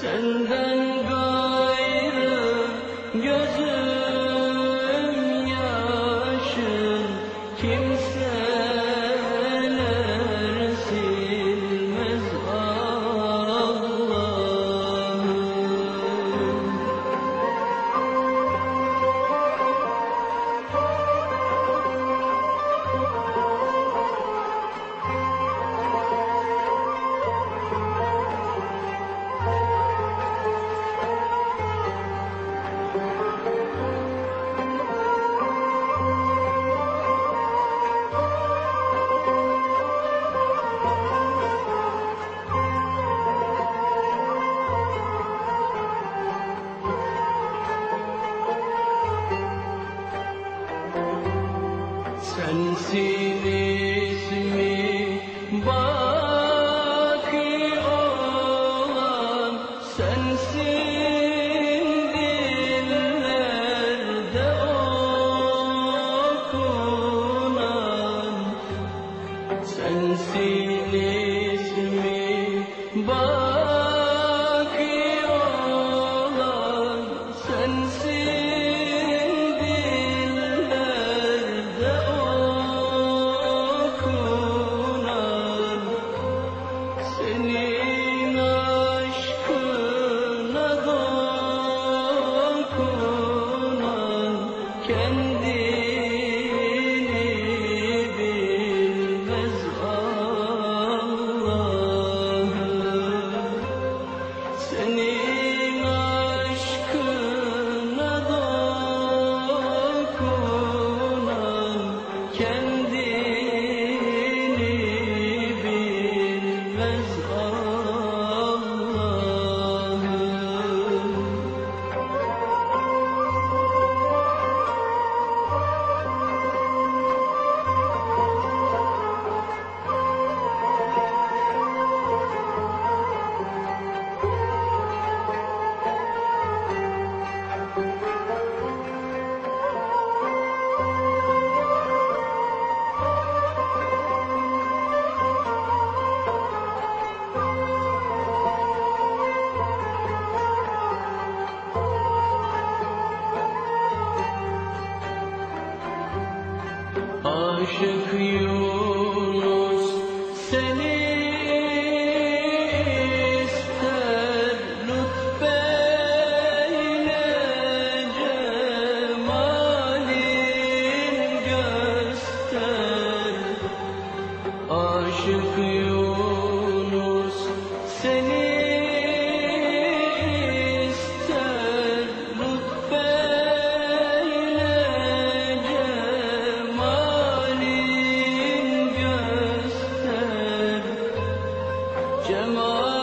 现在 And see me. Aşık Yunus seni ister lütfeyle cemalin göster. Aşık Yunus seni Oh.